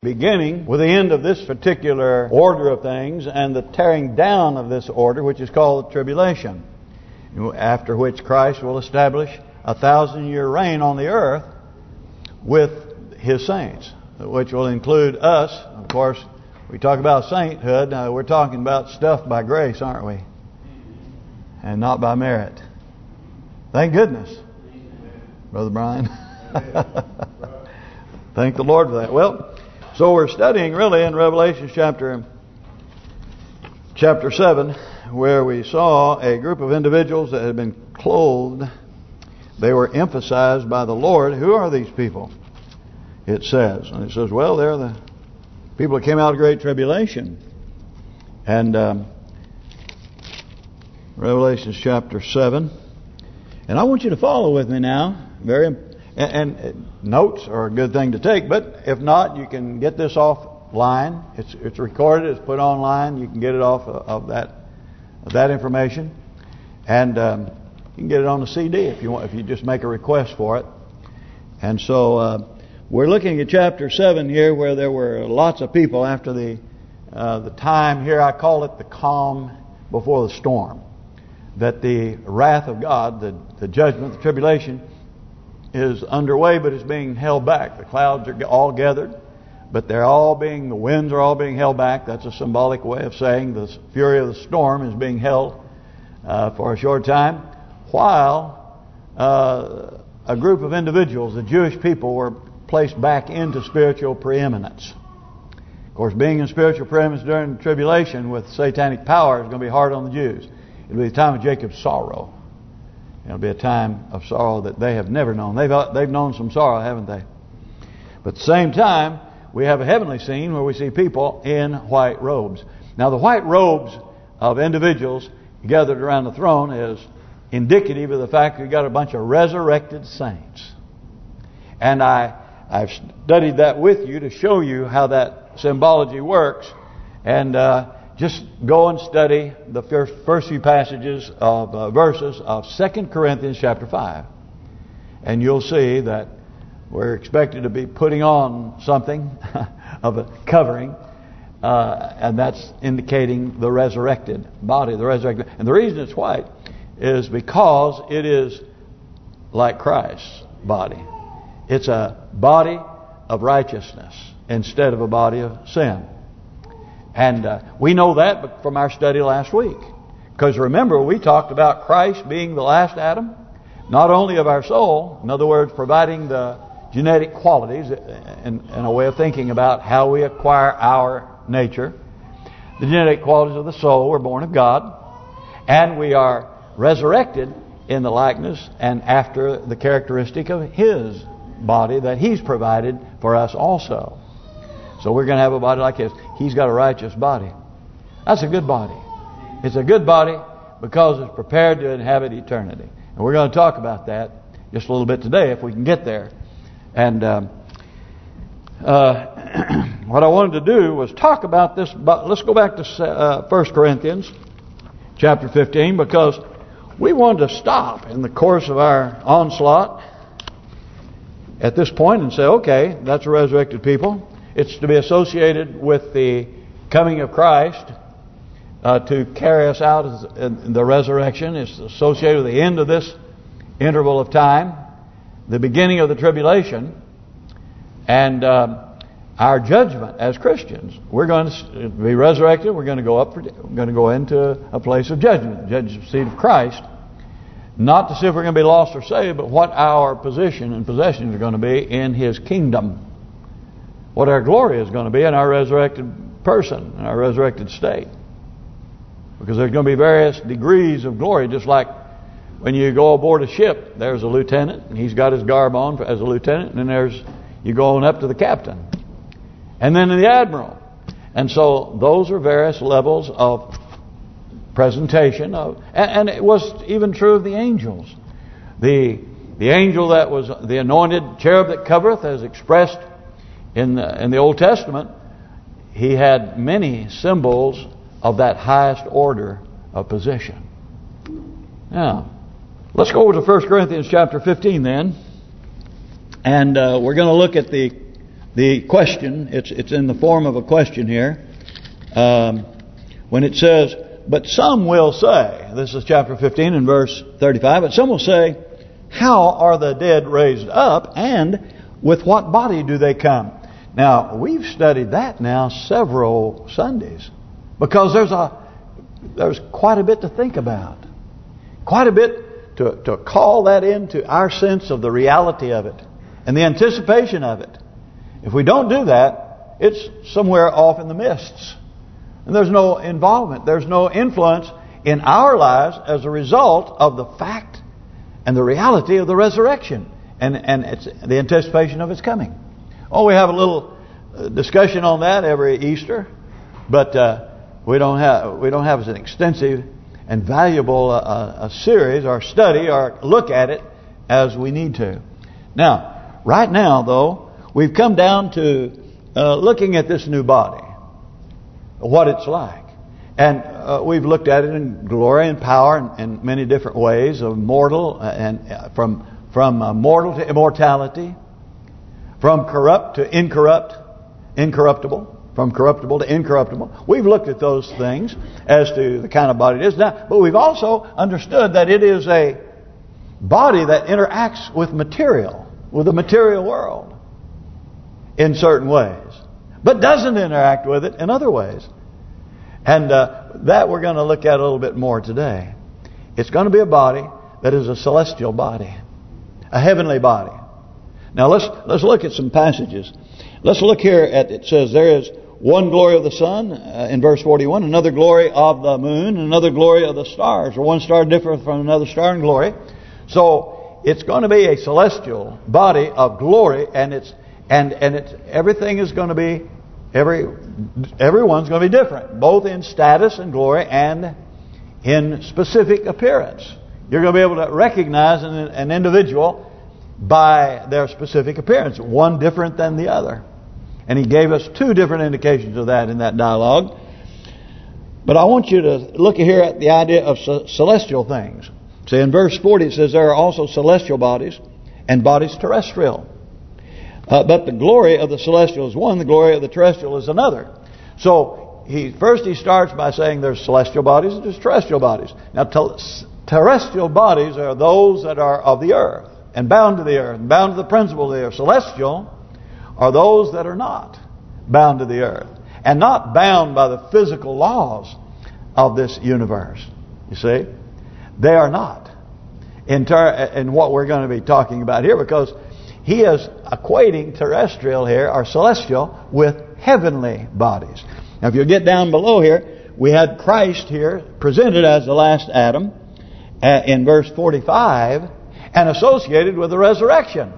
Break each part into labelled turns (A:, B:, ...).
A: Beginning with the end of this particular order of things and the tearing down of this order, which is called the tribulation. After which Christ will establish a thousand year reign on the earth with His saints, which will include us. Of course, we talk about sainthood, uh, we're talking about stuff by grace, aren't we? And not by merit. Thank goodness, Brother Brian. Thank the Lord for that. Well, so we're studying really in Revelation chapter chapter 7 where we saw a group of individuals that had been clothed. They were emphasized by the Lord. Who are these people? It says. And it says, well, they're the people that came out of great tribulation. And um, Revelation chapter 7. And I want you to follow with me now. Very and, and, notes are a good thing to take, but if not, you can get this offline. It's it's recorded, it's put online. You can get it off of, that of that information, and um, you can get it on the CD if you want. If you just make a request for it. And so uh, we're looking at chapter seven here, where there were lots of people after the uh, the time here. I call it the calm before the storm. That the wrath of God, the the judgment, the tribulation is underway, but is being held back. The clouds are all gathered, but they're all being, the winds are all being held back. That's a symbolic way of saying the fury of the storm is being held uh, for a short time, while uh, a group of individuals, the Jewish people, were placed back into spiritual preeminence. Of course, being in spiritual preeminence during the tribulation with satanic power is going to be hard on the Jews. It'll be the time of Jacob's sorrow. It'll be a time of sorrow that they have never known. They've they've known some sorrow, haven't they? But at the same time, we have a heavenly scene where we see people in white robes. Now, the white robes of individuals gathered around the throne is indicative of the fact we've got a bunch of resurrected saints. And I I've studied that with you to show you how that symbology works. And uh, just go and study the first, first few passages of uh, verses of Second Corinthians chapter 5. And you'll see that we're expected to be putting on something of a covering. Uh, and that's indicating the resurrected body, the resurrected. And the reason it's white is because it is like Christ's body. It's a body of righteousness instead of a body of sin. And uh, we know that from our study last week. Because remember, we talked about Christ being the last Adam, not only of our soul, in other words, providing the genetic qualities and, a way of thinking about how we acquire our nature. The genetic qualities of the soul, we're born of God. And we are resurrected in the likeness and after the characteristic of His body that He's provided for us also. So we're going to have a body like his. He's got a righteous body. That's a good body. It's a good body because it's prepared to inhabit eternity. And we're going to talk about that just a little bit today if we can get there. And um, uh, what I wanted to do was talk about this. But let's go back to uh, 1 Corinthians chapter 15 because we wanted to stop in the course of our onslaught at this point and say, okay, that's a resurrected people. It's to be associated with the coming of Christ uh, to carry us out in the resurrection. It's associated with the end of this interval of time, the beginning of the tribulation, and uh, our judgment as Christians. We're going to be resurrected. We're going to go up. For, we're going to go into a place of judgment, the judgment seat of Christ. Not to see if we're going to be lost or saved, but what our position and possessions are going to be in His kingdom what our glory is going to be in our resurrected person, in our resurrected state. Because there's going to be various degrees of glory, just like when you go aboard a ship, there's a lieutenant, and he's got his garb on as a lieutenant, and then there's you go on up to the captain. And then the admiral. And so those are various levels of presentation of and, and it was even true of the angels. The the angel that was the anointed cherub that covereth as expressed in the, in the Old Testament, he had many symbols of that highest order of position. Now, let's go over to 1 Corinthians chapter 15 then. And uh, we're going to look at the the question, it's it's in the form of a question here, um, when it says, but some will say, this is chapter 15 and verse 35, but some will say, how are the dead raised up and with what body do they come? Now, we've studied that now several Sundays because there's a there's quite a bit to think about. Quite a bit to, to call that into our sense of the reality of it and the anticipation of it. If we don't do that, it's somewhere off in the mists. And there's no involvement. There's no influence in our lives as a result of the fact and the reality of the resurrection and and it's the anticipation of its coming. Oh, we have a little uh, discussion on that every Easter, but uh, we don't have we don't have as an extensive and valuable uh, uh, a series or study or look at it as we need to. Now, right now though, we've come down to uh, looking at this new body, what it's like. And uh, we've looked at it in glory and power in, in many different ways of mortal and uh, from from uh, mortal to immortality, from corrupt to incorrupt, incorruptible, from corruptible to incorruptible. We've looked at those things as to the kind of body it is now, but we've also understood that it is a body that interacts with material, with the material world in certain ways, but doesn't interact with it in other ways. And uh, that we're going to look at a little bit more today. It's going to be a body that is a celestial body a heavenly body. Now let's let's look at some passages. Let's look here at it says there is one glory of the sun uh, in verse 41, another glory of the moon, another glory of the stars, or one star different from another star in glory. So it's going to be a celestial body of glory, and it's and and it's everything is going to be every everyone's going to be different, both in status and glory and in specific appearance. You're going to be able to recognize an, an individual by their specific appearance, one different than the other. And he gave us two different indications of that in that dialogue. But I want you to look here at the idea of celestial things. See, in verse 40 it says there are also celestial bodies and bodies terrestrial. Uh, but the glory of the celestial is one, the glory of the terrestrial is another. So he first he starts by saying there's celestial bodies and there's terrestrial bodies. Now Terrestrial bodies are those that are of the earth and bound to the earth, and bound to the principle of the earth. Celestial are those that are not bound to the earth and not bound by the physical laws of this universe. You see? They are not in, in what we're going to be talking about here because he is equating terrestrial here, or celestial, with heavenly bodies. Now if you get down below here, we had Christ here presented as the last Adam uh, in verse 45 and associated with the resurrection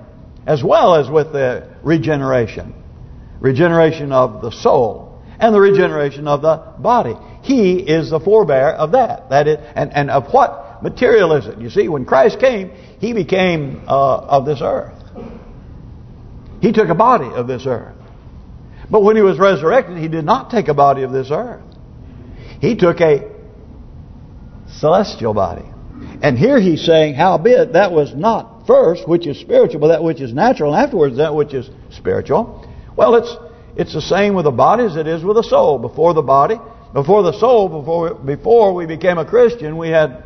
A: as well as with the regeneration. Regeneration of the soul and the regeneration of the body. He is the forebear of that. That is, and, and of what material is it? You see, when Christ came, He became uh, of this earth. He took a body of this earth. But when He was resurrected, He did not take a body of this earth. He took a celestial body. And here he's saying, howbeit, that was not first, which is spiritual, but that which is natural, and afterwards that which is spiritual. Well, it's it's the same with the body as it is with the soul. Before the body, before the soul, before before we became a Christian, we had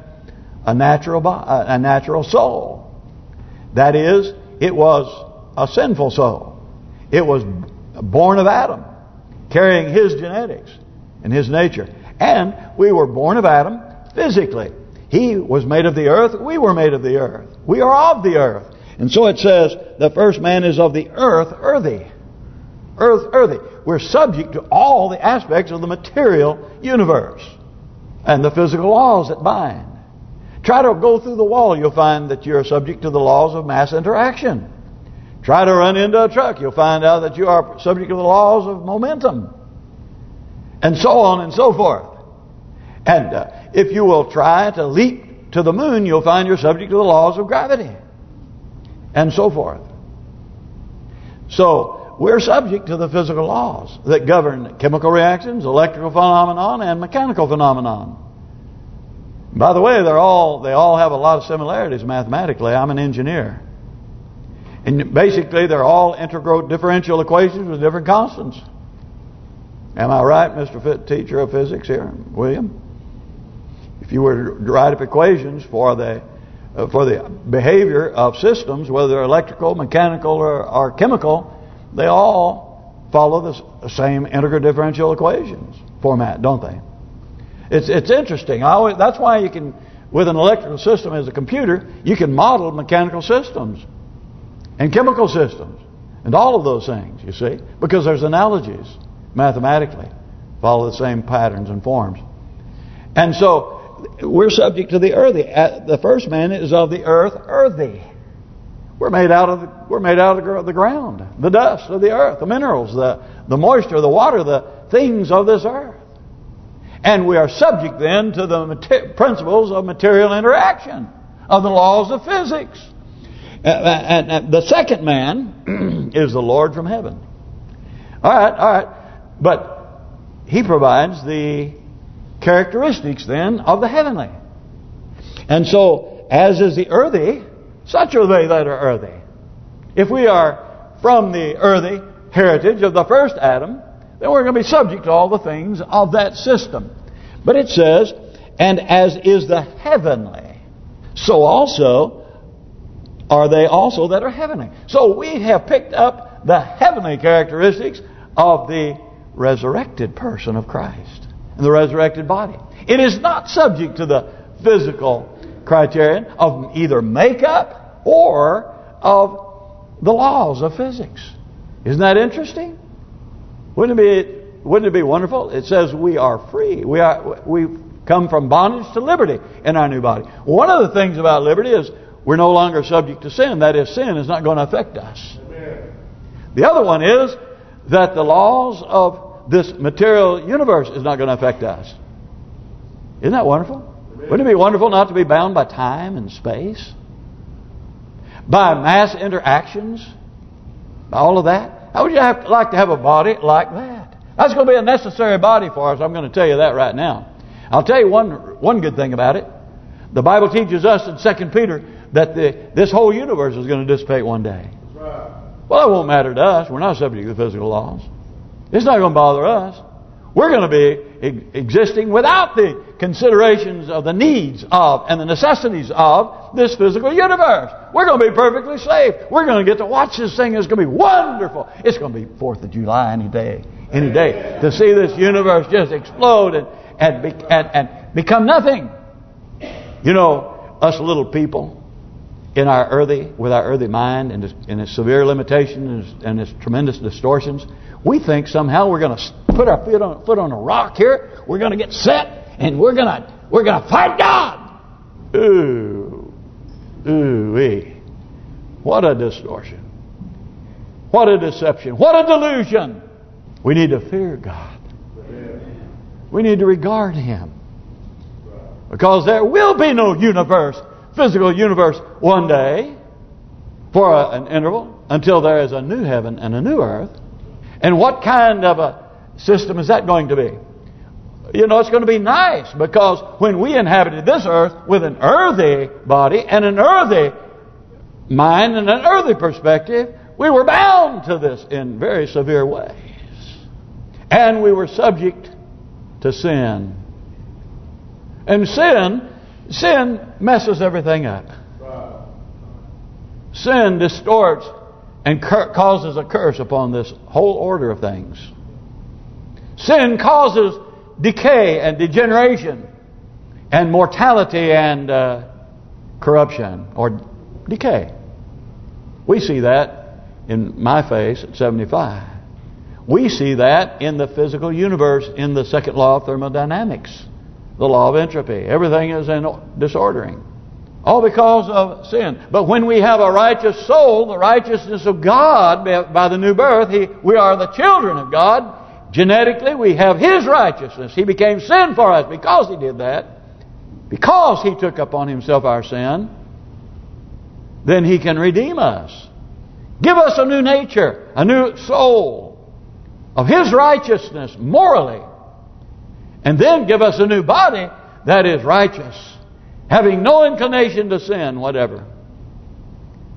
A: a natural a natural soul. That is, it was a sinful soul. It was born of Adam, carrying his genetics and his nature. And we were born of Adam physically. He was made of the earth. We were made of the earth. We are of the earth. And so it says, the first man is of the earth, earthy. Earth, earthy. We're subject to all the aspects of the material universe. And the physical laws that bind. Try to go through the wall, you'll find that you're subject to the laws of mass interaction. Try to run into a truck, you'll find out that you are subject to the laws of momentum. And so on and so forth. And uh, if you will try to leap to the moon, you'll find you're subject to the laws of gravity. And so forth. So, we're subject to the physical laws that govern chemical reactions, electrical phenomenon, and mechanical phenomenon. By the way, they're all they all have a lot of similarities mathematically. I'm an engineer. And basically, they're all integral differential equations with different constants. Am I right, Mr. Teacher of physics here, William? If you were to write up equations for the uh, for the behavior of systems, whether they're electrical, mechanical, or, or chemical, they all follow the same integral differential equations format, don't they? It's it's interesting. I always, that's why you can, with an electrical system as a computer, you can model mechanical systems and chemical systems and all of those things, you see, because there's analogies mathematically, follow the same patterns and forms. And so we're subject to the earthy. Uh, the first man is of the earth, earthy. We're made out of the, we're made out of the ground, the dust of the earth, the minerals, the the moisture, the water, the things of this earth. And we are subject then to the principles of material interaction, of the laws of physics. Uh, uh, and the second man is the Lord from heaven. All right, all right. But he provides the characteristics then of the heavenly. And so, as is the earthy, such are they that are earthy. If we are from the earthy heritage of the first Adam, then we're going to be subject to all the things of that system. But it says, and as is the heavenly, so also are they also that are heavenly. So we have picked up the heavenly characteristics of the resurrected person of Christ and the resurrected body. It is not subject to the physical criterion of either makeup or of the laws of physics. Isn't that interesting? Wouldn't it be wouldn't it be wonderful? It says we are free. We are we come from bondage to liberty in our new body. One of the things about liberty is we're no longer subject to sin. That is, sin is not going to affect us. Amen. The other one is that the laws of this material universe is not going to affect us. Isn't that wonderful? Wouldn't it be wonderful not to be bound by time and space? By mass interactions? By all of that? How would you have like to have a body like that? That's going to be a necessary body for us. I'm going to tell you that right now. I'll tell you one one good thing about it. The Bible teaches us in Second Peter that the this whole universe is going to dissipate one day. Well, it won't matter to us. We're not subject to the physical laws. It's not going to bother us. We're going to be existing without the considerations of the needs of and the necessities of this physical universe. We're going to be perfectly safe. We're going to get to watch this thing. It's going to be wonderful. It's going to be 4th of July any day. Any day. To see this universe just explode and, and, and, and become nothing. You know, us little people in our earthy, with our earthy mind and its, and its severe limitations and its tremendous distortions, we think somehow we're going to put our foot on, foot on a rock here. We're going to get set and we're going to we're going to fight God. Ooh, ooh, wee. What a distortion! What a deception! What a delusion! We need to fear God. We need to regard Him. Because there will be no universe physical universe one day for a, an interval until there is a new heaven and a new earth. And what kind of a system is that going to be? You know, it's going to be nice because when we inhabited this earth with an earthy body and an earthy mind and an earthy perspective, we were bound to this in very severe ways. And we were subject to sin. And sin Sin messes everything up. Sin distorts and causes a curse upon this whole order of things. Sin causes decay and degeneration and mortality and uh, corruption or decay. We see that in my face at 75. We see that in the physical universe in the second law of thermodynamics the law of entropy. Everything is in disordering. All because of sin. But when we have a righteous soul, the righteousness of God by the new birth, he, we are the children of God. Genetically, we have His righteousness. He became sin for us because He did that. Because He took upon Himself our sin, then He can redeem us. Give us a new nature, a new soul of His righteousness morally and then give us a new body that is righteous, having no inclination to sin, whatever.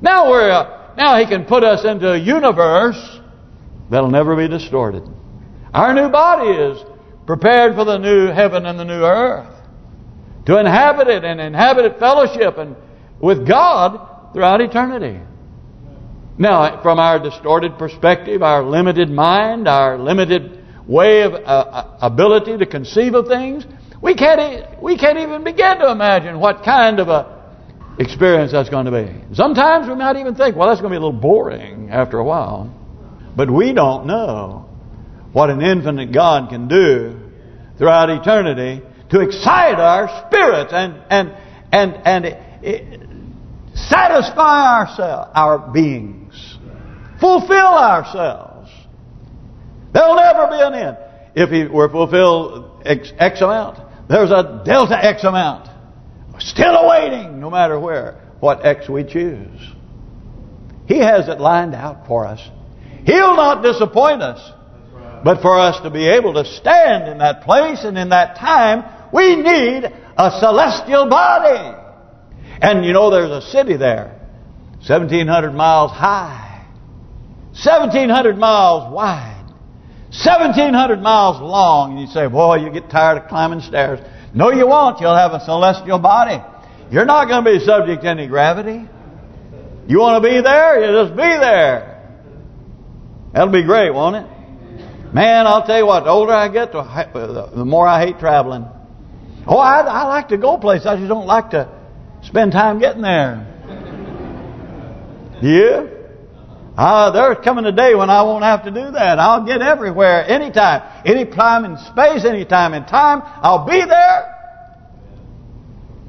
A: Now we're uh, Now He can put us into a universe that'll never be distorted. Our new body is prepared for the new heaven and the new earth. To inhabit it and inhabit it fellowship and with God throughout eternity. Now, from our distorted perspective, our limited mind, our limited way of uh, uh ability to conceive of things, we can't we can't even begin to imagine what kind of a experience that's going to be. Sometimes we might even think, well, that's going to be a little boring after a while. But we don't know what an infinite God can do throughout eternity to excite our spirits and and and and it, satisfy ourselves, our beings, fulfill ourselves. There'll never be an end. If we were fulfilled X, X amount, there's a delta X amount. Still awaiting, no matter where, what X we choose. He has it lined out for us. He'll not disappoint us. But for us to be able to stand in that place and in that time, we need a celestial body. And you know there's a city there, 1,700 miles high, 1,700 miles wide, 1,700 miles long. And you say, boy, you get tired of climbing stairs. No, you won't. You'll have a celestial body. You're not going to be subject to any gravity. You want to be there? You just be there. That'll be great, won't it? Man, I'll tell you what, the older I get, the more I hate traveling. Oh, I, I like to go places. I just don't like to spend time getting there. Yeah? Uh, there's coming a day when I won't have to do that. I'll get everywhere, anytime. Any time in space, any time in time. I'll be there.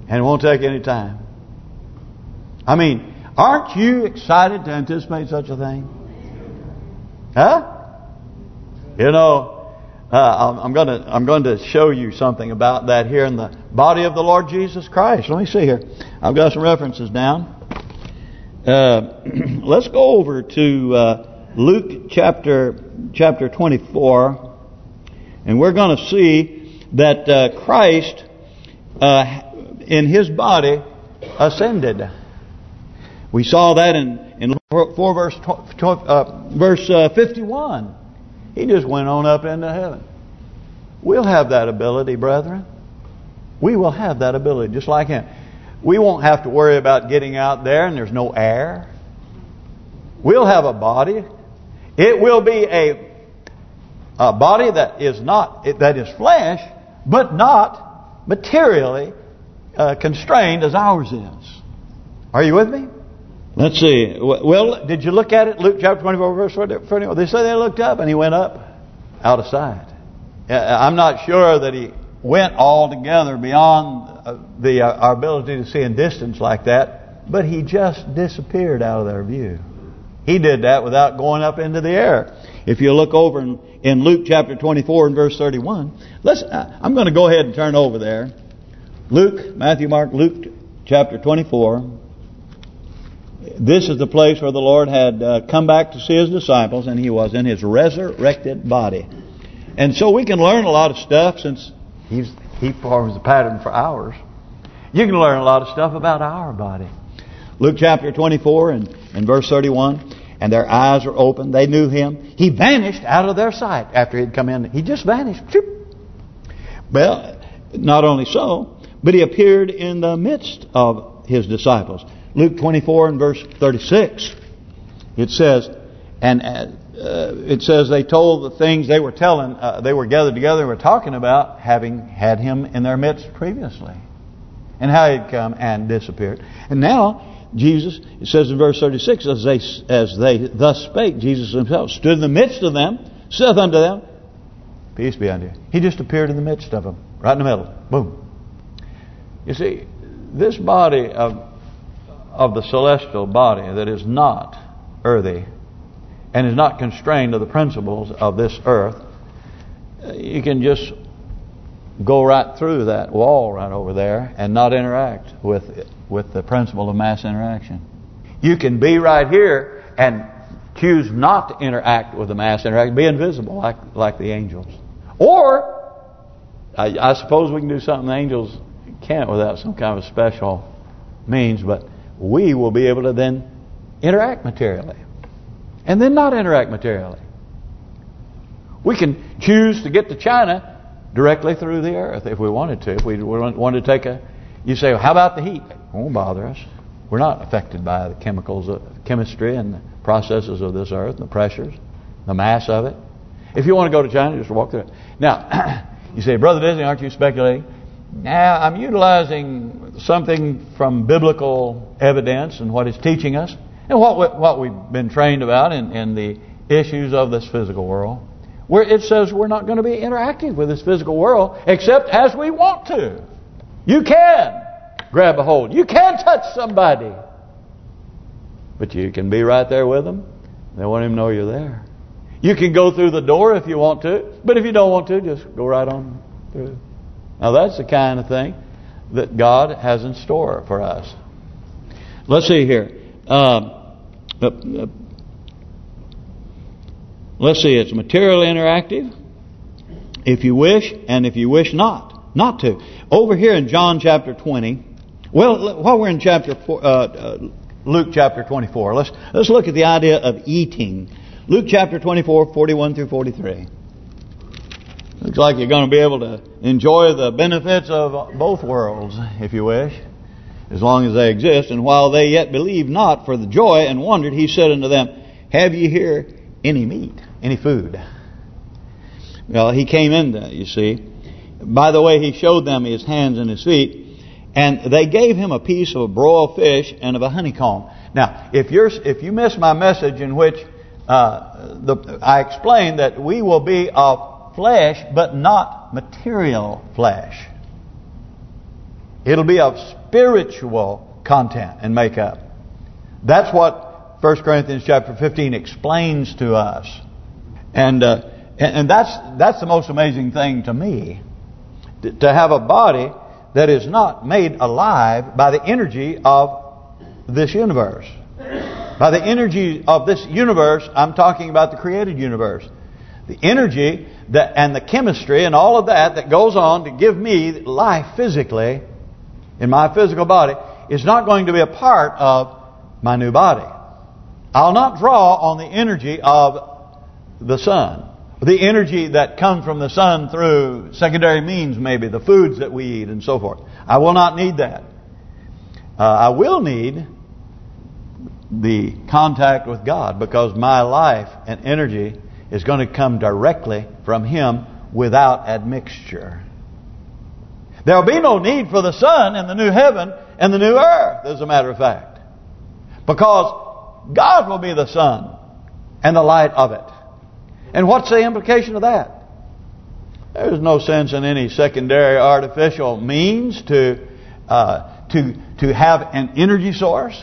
A: And it won't take any time. I mean, aren't you excited to anticipate such a thing? Huh? You know, uh, I'm going to I'm going to show you something about that here in the body of the Lord Jesus Christ. Let me see here. I've got some references down. Uh, let's go over to uh, Luke chapter chapter 24, and we're going to see that uh, Christ uh, in His body ascended. We saw that in in 4 verse uh, verse uh, 51. He just went on up into heaven. We'll have that ability, brethren. We will have that ability just like Him. We won't have to worry about getting out there and there's no air. We'll have a body. It will be a a body that is not that is flesh, but not materially uh, constrained as ours is. Are you with me? Let's see. Well, did you look at it? Luke chapter 24, verse 41. They say they looked up and he went up out of sight. I'm not sure that he went altogether beyond the uh, our ability to see in distance like that, but he just disappeared out of their view. He did that without going up into the air. If you look over in, in Luke chapter 24 and verse 31, let's. Uh, I'm going to go ahead and turn over there. Luke, Matthew, Mark, Luke chapter 24. This is the place where the Lord had uh, come back to see His disciples, and He was in His resurrected body. And so we can learn a lot of stuff since He's He forms a pattern for ours. You can learn a lot of stuff about our body. Luke chapter 24 and, and verse 31. And their eyes were open. They knew him. He vanished out of their sight after he'd come in. He just vanished. Well, not only so, but he appeared in the midst of his disciples. Luke 24 and verse 36. It says, and uh, it says they told the things they were telling, uh, they were gathered together and were talking about having had him in their midst previously. And how he'd come and disappeared. And now, Jesus, it says in verse 36, as they as they thus spake, Jesus himself stood in the midst of them, saith unto them, Peace be unto you. He just appeared in the midst of them, right in the middle. Boom. You see, this body of of the celestial body that is not earthy and is not constrained to the principles of this earth, you can just go right through that wall right over there and not interact with with the principle of mass interaction. You can be right here and choose not to interact with the mass interaction, be invisible like like the angels. Or, I, I suppose we can do something the angels can't without some kind of special means, but we will be able to then interact materially. And then not interact materially. We can choose to get to China directly through the earth if we wanted to. If we wanted to take a... You say, well, how about the heat? It won't bother us. We're not affected by the chemicals, of chemistry and the processes of this earth, the pressures, the mass of it. If you want to go to China, just walk through it. Now, you say, Brother Disney, aren't you speculating? Now, I'm utilizing something from biblical evidence and what it's teaching us, and what we, what we've been trained about in, in the issues of this physical world, where it says we're not going to be interacting with this physical world except as we want to. You can grab a hold. You can touch somebody. But you can be right there with them. They won't even know you're there. You can go through the door if you want to. But if you don't want to, just go right on through. Now that's the kind of thing that God has in store for us. Let's see here. Um, uh, let's see, it's material interactive, if you wish, and if you wish not, not to. Over here in John chapter 20, well, while we're in chapter four, uh, uh, Luke chapter 24, let's let's look at the idea of eating. Luke chapter 24, 41 through 43. Looks like you're going to be able to enjoy the benefits of both worlds, if you wish, as long as they exist. And while they yet believed not for the joy and wondered, he said unto them, Have ye here any meat, any food? Well, he came in there, you see. By the way, he showed them his hands and his feet, and they gave him a piece of a broiled fish and of a honeycomb. Now, if you're if you miss my message in which uh, the I explained that we will be of flesh, but not material flesh. It'll be of spiritual content and makeup. That's what 1 Corinthians chapter 15 explains to us. And uh, and that's that's the most amazing thing to me. To have a body that is not made alive by the energy of this universe. By the energy of this universe, I'm talking about the created universe. The energy that and the chemistry and all of that that goes on to give me life physically in my physical body is not going to be a part of my new body. I'll not draw on the energy of the sun. The energy that comes from the sun through secondary means maybe, the foods that we eat and so forth. I will not need that. Uh, I will need the contact with God because my life and energy is going to come directly from Him without admixture. There will be no need for the sun in the new heaven and the new earth, as a matter of fact. Because God will be the sun and the light of it. And what's the implication of that? There's no sense in any secondary artificial means to uh, to to have an energy source.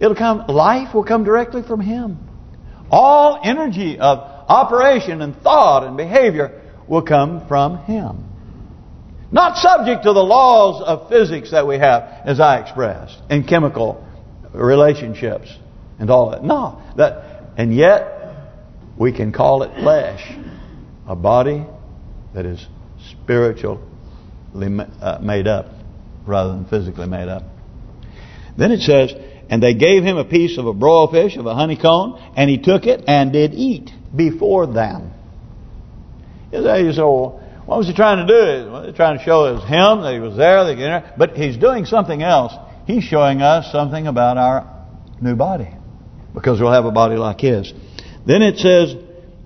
A: It'll come. Life will come directly from Him. All energy of operation and thought and behavior will come from Him. Not subject to the laws of physics that we have, as I expressed, and chemical relationships and all that. No, that, and yet we can call it flesh, a body that is spiritually uh, made up rather than physically made up. Then it says, and they gave him a piece of a broiled fish, of a honeycomb, and he took it and did eat before them. You say, well, what was he trying to do? Well, he's trying to show us him, that he was there, that but he's doing something else. He's showing us something about our new body. Because we'll have a body like his. Then it says,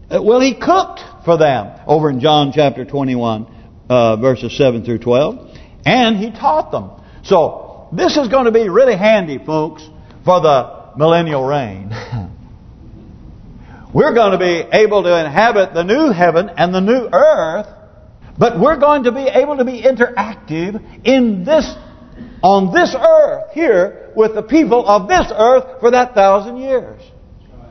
A: uh, well, he cooked for them over in John chapter 21, uh, verses 7 through 12. And he taught them. So, this is going to be really handy, folks, for the millennial reign. We're going to be able to inhabit the new heaven and the new earth, but we're going to be able to be interactive in this, on this earth here with the people of this earth for that thousand years.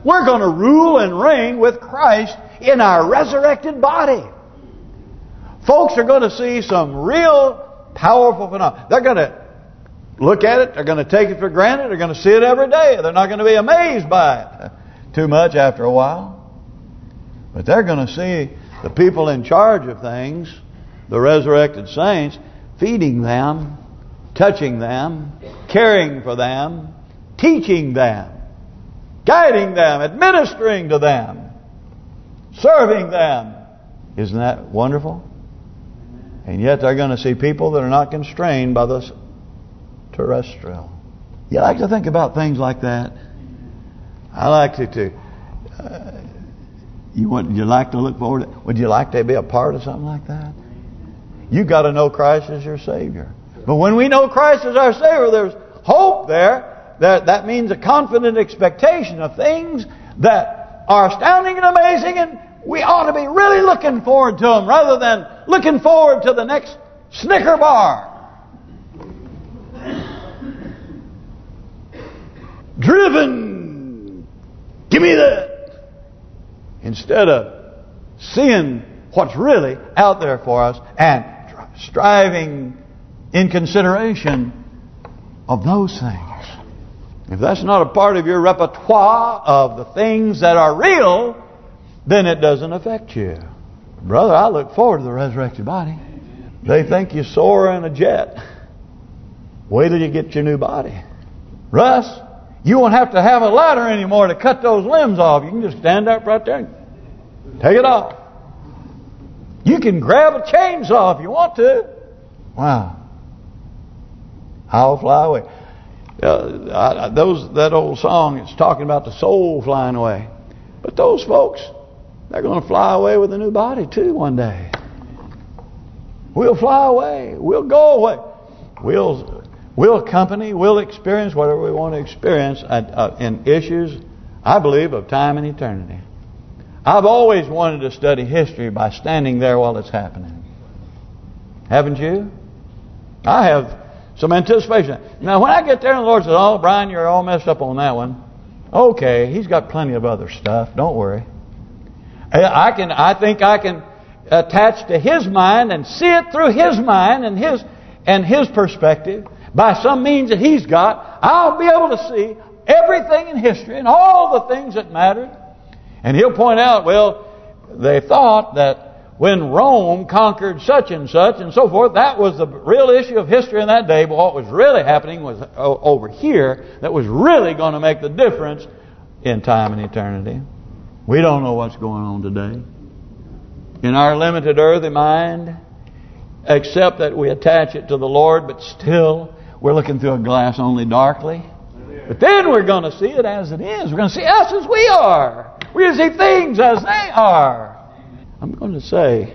A: We're going to rule and reign with Christ in our resurrected body. Folks are going to see some real powerful phenomena. They're going to look at it. They're going to take it for granted. They're going to see it every day. They're not going to be amazed by it too much after a while. But they're going to see the people in charge of things, the resurrected saints, feeding them, touching them, caring for them, teaching them. guiding them, administering to them, serving them. Isn't that wonderful? And yet they're going to see people that are not constrained by the terrestrial. You like to think about things like that? I like to too. Uh, you would you like to look forward? To, would you like to be a part of something like that? You got to know Christ as your Savior. But when we know Christ as our Savior, there's hope there. That that means a confident expectation of things that are astounding and amazing, and we ought to be really looking forward to them rather than looking forward to the next Snicker bar. Driven. Give me that. Instead of seeing what's really out there for us and striving in consideration of those things. If that's not a part of your repertoire of the things that are real, then it doesn't affect you. Brother, I look forward to the resurrected body. They think you soar in a jet. Wait till you get your new body. Russ, you won't have to have a ladder anymore to cut those limbs off. You can just stand up right there and take it off. You can grab a chainsaw if you want to. Wow. I'll fly away. Uh, I, those that old song is talking about the soul flying away. But those folks, they're going to fly away with a new body too one day. We'll fly away. We'll go away. We'll we'll accompany. We'll experience whatever we want to experience at, uh, in issues, I believe, of time and eternity. I've always wanted to study history by standing there while it's happening. Haven't you? I have some anticipation. Now, when I get there and the Lord says, oh, Brian, you're all messed up on that one. Okay, He's got plenty of other stuff. Don't worry. I can. I think I can attach to His mind and see it through His mind and His and His perspective by some means that He's got. I'll be able to see everything in history and all the things that matter. And He'll point out, well, they thought that when Rome conquered such and such and so forth, that was the real issue of history in that day. But what was really happening was over here that was really going to make the difference in time and eternity. We don't know what's going on today. In our limited earthly mind, except that we attach it to the Lord, but still we're looking through a glass only darkly. But then we're going to see it as it is. We're going to see us as we are. We're going to see things as they are. I'm going to say,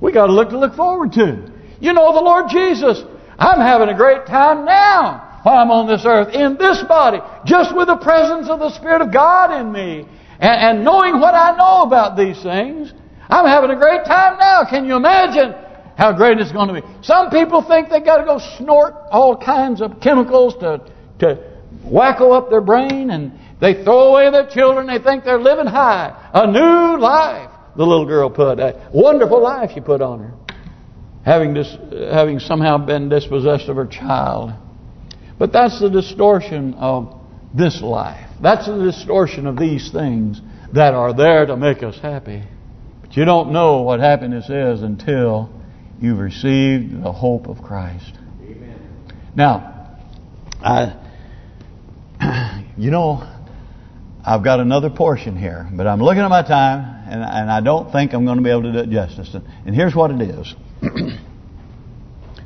A: we got to look to look forward to. You know the Lord Jesus. I'm having a great time now while I'm on this earth, in this body, just with the presence of the Spirit of God in me. And, and knowing what I know about these things, I'm having a great time now. Can you imagine how great it's going to be? Some people think they got to go snort all kinds of chemicals to to wacko up their brain, and they throw away their children. They think they're living high, a new life the little girl put. A wonderful life she put on her. Having dis, having somehow been dispossessed of her child. But that's the distortion of this life. That's the distortion of these things that are there to make us happy. But you don't know what happiness is until you've received the hope of Christ. Amen. Now, I, you know, I've got another portion here, but I'm looking at my time, and, and I don't think I'm going to be able to do it justice. And, here's what it is.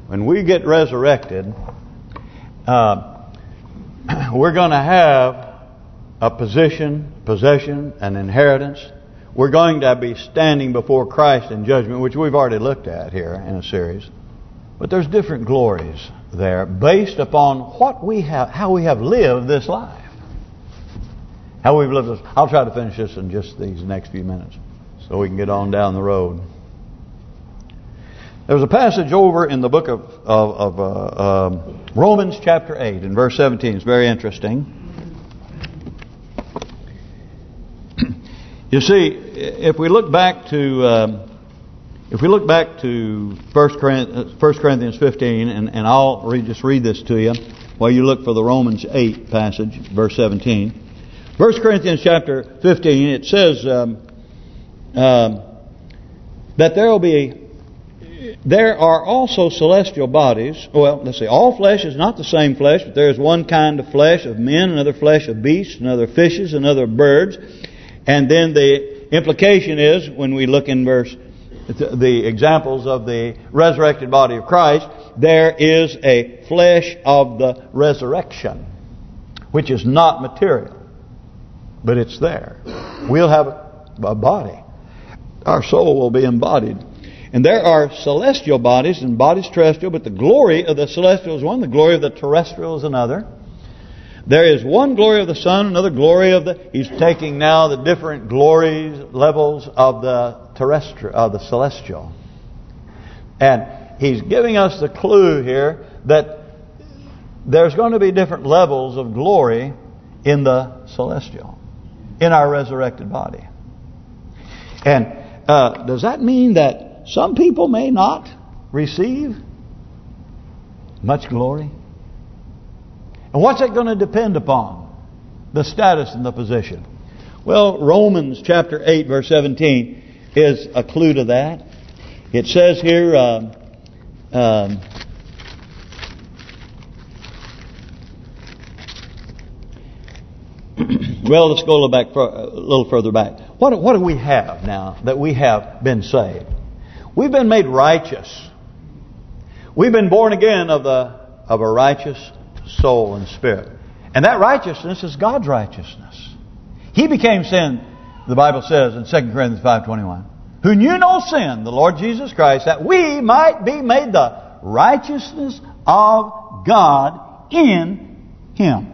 A: when we get resurrected, uh, we're going to have a position, possession, an inheritance. We're going to be standing before Christ in judgment, which we've already looked at here in a series. But there's different glories there based upon what we have, how we have lived this life. How we've lived this. I'll try to finish this in just these next few minutes so we can get on down the road. There's a passage over in the book of, of, of uh, um, Romans chapter 8 in verse 17. It's very interesting. You see, if we look back to um, if we look back to First Corinthians 15, and, and I'll read, just read this to you while you look for the Romans 8 passage, verse 17. 1 Corinthians chapter 15, it says um, um, that there will be there are also celestial bodies. Well, let's see. All flesh is not the same flesh, but there is one kind of flesh of men, another flesh of beasts, another fishes, another birds. And then the implication is, when we look in verse, the examples of the resurrected body of Christ, there is a flesh of the resurrection, which is not material, but it's there. We'll have a body. Our soul will be embodied. And there are celestial bodies and bodies terrestrial, but the glory of the celestial is one, the glory of the terrestrial is another. There is one glory of the sun, another glory of the... He's taking now the different glories, levels of the terrestrial, of the celestial. And he's giving us the clue here that there's going to be different levels of glory in the celestial, in our resurrected body. And uh, does that mean that some people may not receive much glory? And what's it going to depend upon? The status and the position. Well, Romans chapter 8 verse 17 is a clue to that. It says here, uh, um, well, let's go a little back, a little further back. What what do we have now that we have been saved? We've been made righteous. We've been born again of the of a righteous soul and spirit. And that righteousness is God's righteousness. He became sin, the Bible says in 2 Corinthians 5.21, who knew no sin, the Lord Jesus Christ, that we might be made the righteousness of God in Him.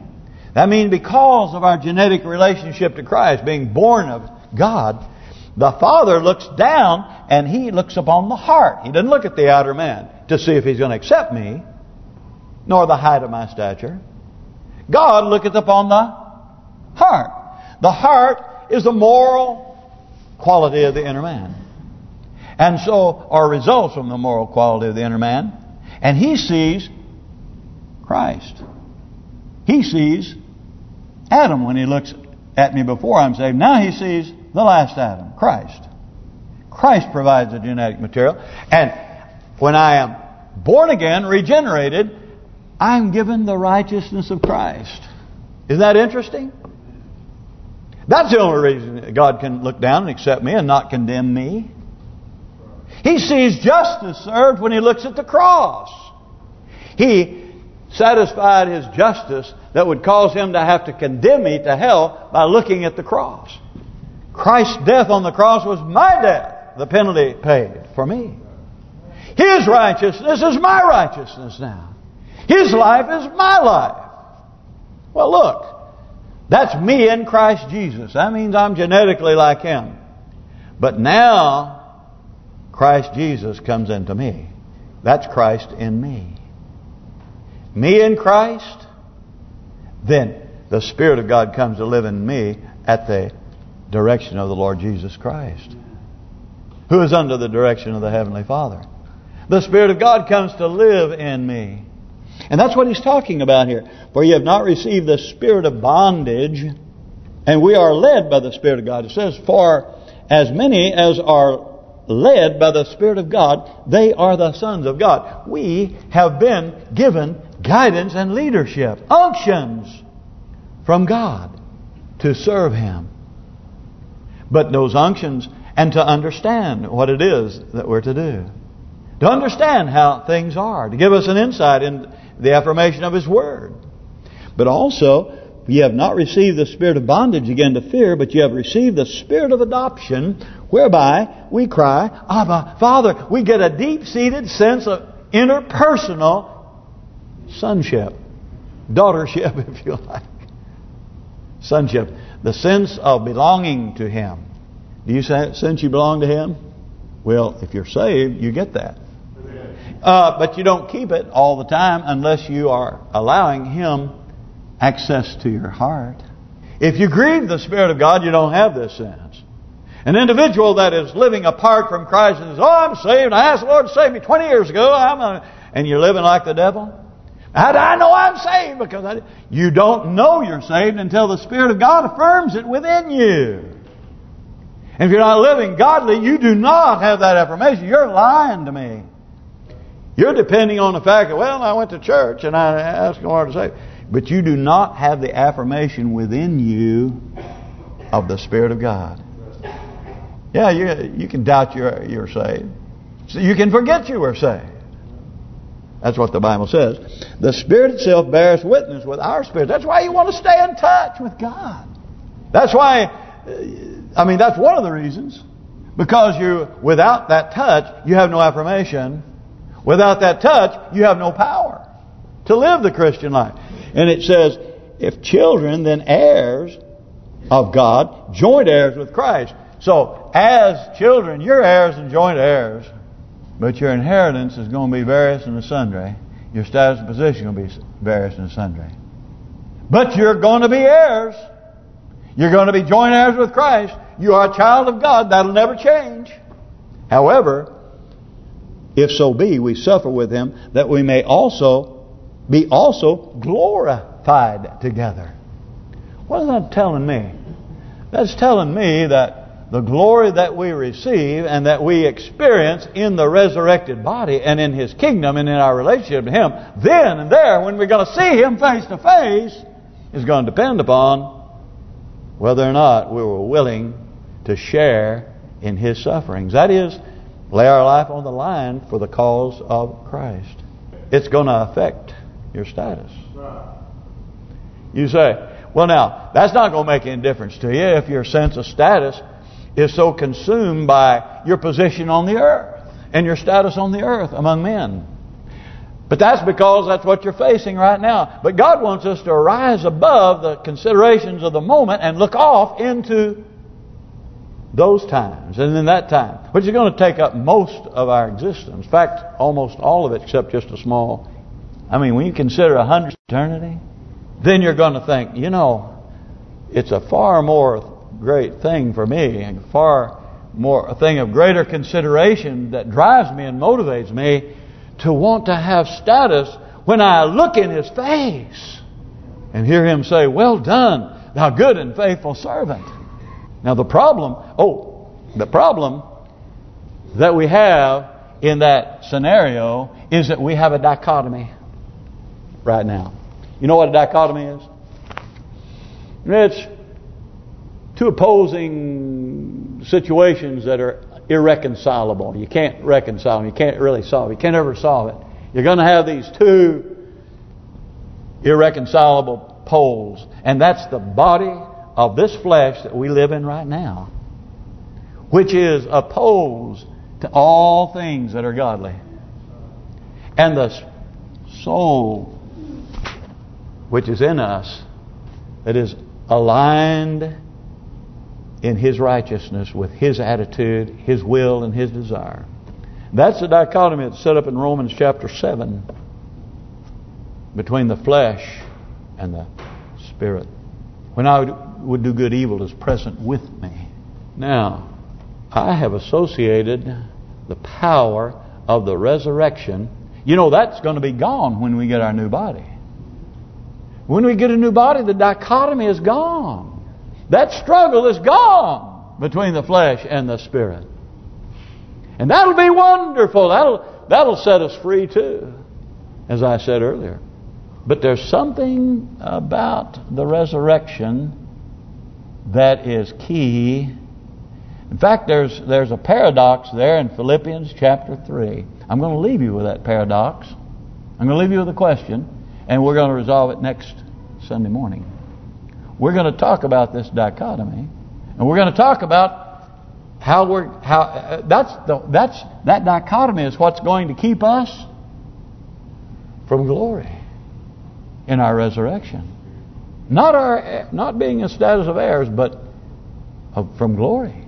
A: That means because of our genetic relationship to Christ, being born of God, the Father looks down and He looks upon the heart. He doesn't look at the outer man to see if He's going to accept me nor the height of my stature. God looketh upon the heart. The heart is the moral quality of the inner man. And so are results from the moral quality of the inner man. And he sees Christ. He sees Adam when he looks at me before I'm saved. Now he sees the last Adam, Christ. Christ provides the genetic material. And when I am born again, regenerated, I'm given the righteousness of Christ. Isn't that interesting? That's the only reason God can look down and accept me and not condemn me. He sees justice served when he looks at the cross. He satisfied his justice that would cause him to have to condemn me to hell by looking at the cross. Christ's death on the cross was my death, the penalty paid for me. His righteousness is my righteousness now. His life is my life. Well, look. That's me in Christ Jesus. That means I'm genetically like Him. But now, Christ Jesus comes into me. That's Christ in me. Me in Christ, then the Spirit of God comes to live in me at the direction of the Lord Jesus Christ, who is under the direction of the Heavenly Father. The Spirit of God comes to live in me. And that's what he's talking about here. For you have not received the spirit of bondage, and we are led by the Spirit of God. It says, for as many as are led by the Spirit of God, they are the sons of God. We have been given guidance and leadership, unctions from God to serve Him. But those unctions, and to understand what it is that we're to do. To understand how things are. To give us an insight in the affirmation of His Word. But also, you have not received the spirit of bondage again to fear, but you have received the spirit of adoption, whereby we cry, Abba, Father. We get a deep-seated sense of interpersonal sonship, daughtership, if you like. Sonship, the sense of belonging to Him. Do you sense you belong to Him? Well, if you're saved, you get that. Uh, but you don't keep it all the time unless you are allowing Him access to your heart. If you grieve the Spirit of God, you don't have this sense. An individual that is living apart from Christ and says, "Oh, I'm saved. I asked the Lord to save me 20 years ago." I'm a, and you're living like the devil. How do I know I'm saved? Because I, you don't know you're saved until the Spirit of God affirms it within you. And if you're not living godly, you do not have that affirmation. You're lying to me. You're depending on the fact that, well, I went to church and I asked the Lord to save. But you do not have the affirmation within you of the Spirit of God. Yeah, you you can doubt you're you're saved. So you can forget you were saved. That's what the Bible says. The Spirit itself bears witness with our spirit. That's why you want to stay in touch with God. That's why, uh, I mean, that's one of the reasons. Because you, without that touch, you have no affirmation. Without that touch, you have no power to live the Christian life. And it says, if children, then heirs of God, joint heirs with Christ. So, as children, you're heirs and joint heirs. But your inheritance is going to be various and sundry. Your status and position will be various and sundry. But you're going to be heirs. You're going to be joint heirs with Christ. You are a child of God. That'll never change. However, if so be, we suffer with Him, that we may also be also glorified together. What is that telling me? That's telling me that the glory that we receive and that we experience in the resurrected body and in His kingdom and in our relationship to Him, then and there, when we're going to see Him face to face, is going to depend upon whether or not we were willing to share in His sufferings. That is, lay our life on the line for the cause of Christ. It's going to affect your status. You say, well now, that's not going to make any difference to you if your sense of status is so consumed by your position on the earth and your status on the earth among men. But that's because that's what you're facing right now. But God wants us to rise above the considerations of the moment and look off into those times and in that time, which is going to take up most of our existence. In fact, almost all of it except just a small. I mean, when you consider a hundred eternity, then you're going to think, you know, it's a far more great thing for me and far more a thing of greater consideration that drives me and motivates me to want to have status when I look in his face and hear him say, well done, thou good and faithful servant. Now the problem, oh, the problem that we have in that scenario is that we have a dichotomy right now. You know what a dichotomy is? It's two opposing situations that are irreconcilable. You can't reconcile them. You can't really solve it. You can't ever solve it. You're going to have these two irreconcilable poles. And that's the body of this flesh that we live in right now. Which is opposed to all things that are godly. And the soul which is in us that is aligned in His righteousness with His attitude, His will, and His desire. That's the dichotomy that's set up in Romans chapter 7 between the flesh and the spirit. When I would do good, evil is present with me. Now, I have associated the power of the resurrection. You know, that's going to be gone when we get our new body. When we get a new body, the dichotomy is gone. That struggle is gone between the flesh and the spirit. And that'll be wonderful. That'll that'll set us free too, as I said earlier. But there's something about the resurrection that is key. In fact, there's there's a paradox there in Philippians chapter 3. I'm going to leave you with that paradox. I'm going to leave you with a question, and we're going to resolve it next Sunday morning we're going to talk about this dichotomy, and we're going to talk about how we're how uh, that's the that's that dichotomy is what's going to keep us from glory in our resurrection. Not our not being in status of heirs, but of, from glory.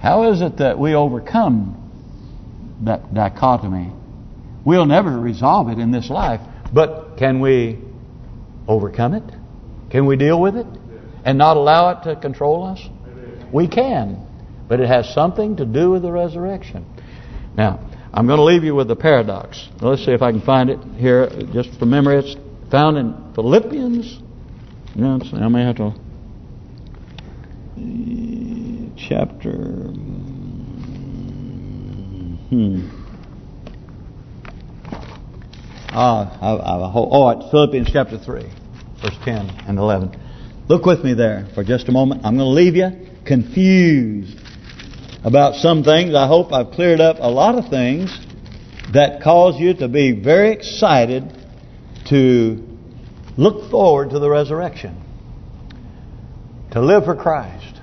A: How is it that we overcome that dichotomy? We'll never resolve it in this life, but can we overcome it? Can we deal with it? and not allow it to control us? We can, but it has something to do with the resurrection. Now, I'm going to leave you with the paradox. Let's see if I can find it here just from memory. It's found in Philippians. No, I may have to... Chapter... Hmm. Uh, I, I, oh, it's Philippians chapter 3, verse 10 and 11. Look with me there for just a moment. I'm going to leave you confused about some things. I hope I've cleared up a lot of things that cause you to be very excited to look forward to the resurrection. To live for Christ.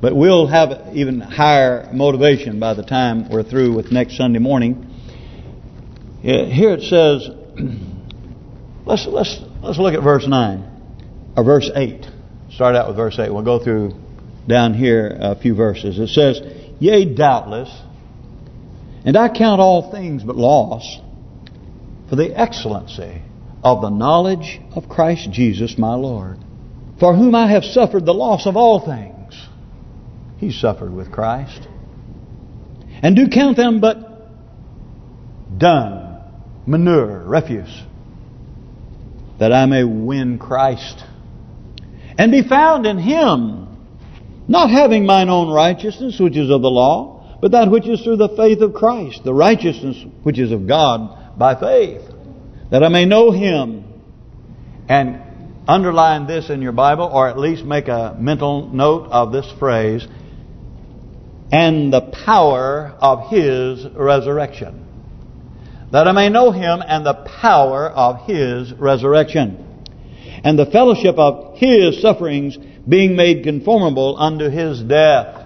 A: But we'll have even higher motivation by the time we're through with next Sunday morning. Uh, here it says, let's let's let's look at verse 9 or verse 8. Start out with verse 8. We'll go through down here a few verses. It says, Yea, doubtless, and I count all things but loss for the excellency of the knowledge of Christ Jesus my Lord, for whom I have suffered the loss of all things. He suffered with Christ. And do count them but dung, manure, refuse, that I may win Christ and be found in Him, not having mine own righteousness, which is of the law, but that which is through the faith of Christ, the righteousness which is of God by faith, that I may know Him. And underline this in your Bible, or at least make a mental note of this phrase, and the power of His resurrection. That I may know Him and the power of His resurrection and the fellowship of His sufferings being made conformable unto His death.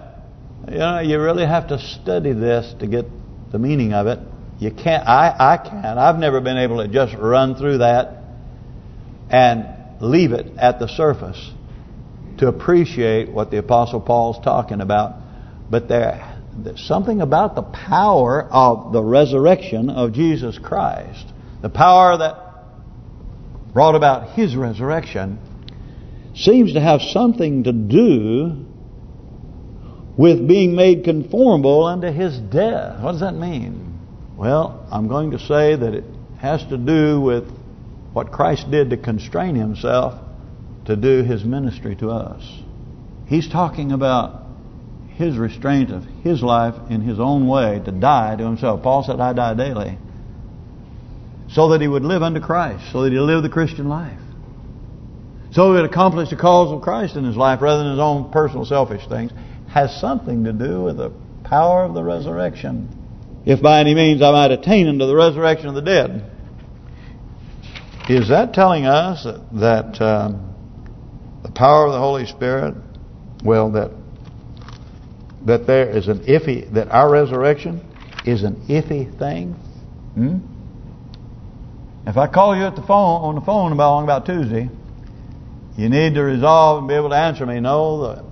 A: You know, you really have to study this to get the meaning of it. You can't. I I can't. I've never been able to just run through that and leave it at the surface to appreciate what the Apostle Paul's talking about. But there, there's something about the power of the resurrection of Jesus Christ. The power that brought about His resurrection seems to have something to do with being made conformable unto His death. What does that mean? Well, I'm going to say that it has to do with what Christ did to constrain Himself to do His ministry to us. He's talking about His restraint of His life in His own way to die to Himself. Paul said, I die daily so that he would live unto Christ, so that he live the Christian life. So he would accomplish the cause of Christ in his life rather than his own personal selfish things, has something to do with the power of the resurrection. If by any means I might attain unto the resurrection of the dead. Is that telling us that um, the power of the Holy Spirit, well, that that there is an iffy, that our resurrection is an iffy thing? Hmm? If I call you at the phone on the phone about about Tuesday, you need to resolve and be able to answer me. No, the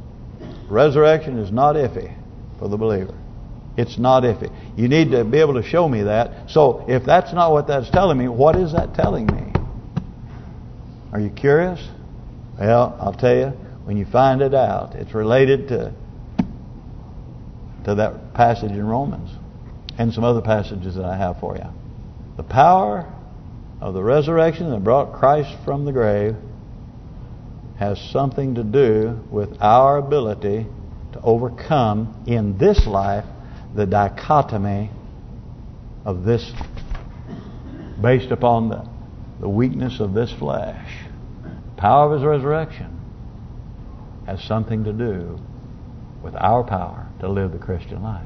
A: resurrection is not iffy for the believer. It's not iffy. You need to be able to show me that. So if that's not what that's telling me, what is that telling me? Are you curious? Well, I'll tell you, when you find it out, it's related to to that passage in Romans and some other passages that I have for you. The power of the resurrection that brought Christ from the grave has something to do with our ability to overcome in this life the dichotomy of this based upon the, the weakness of this flesh. Power of His resurrection has something to do with our power to live the Christian life.